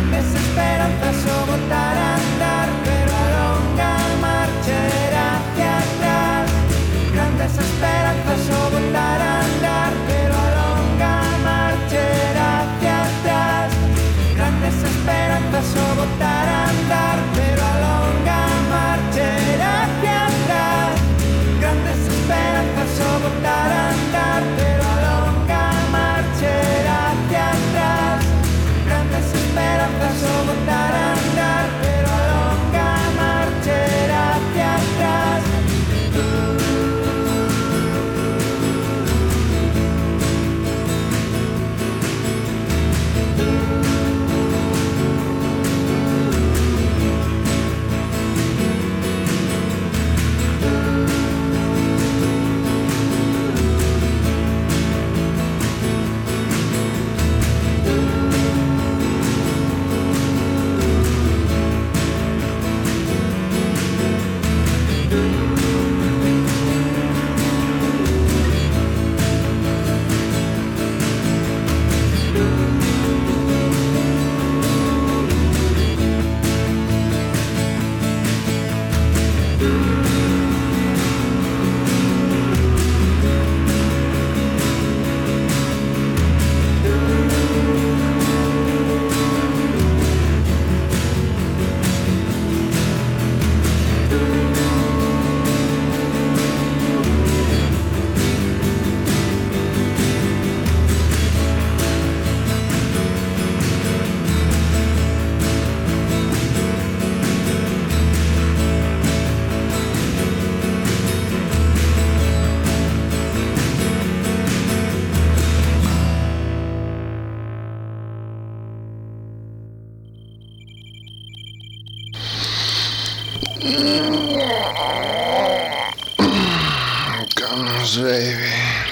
grandes esperanzas. Guns, baby.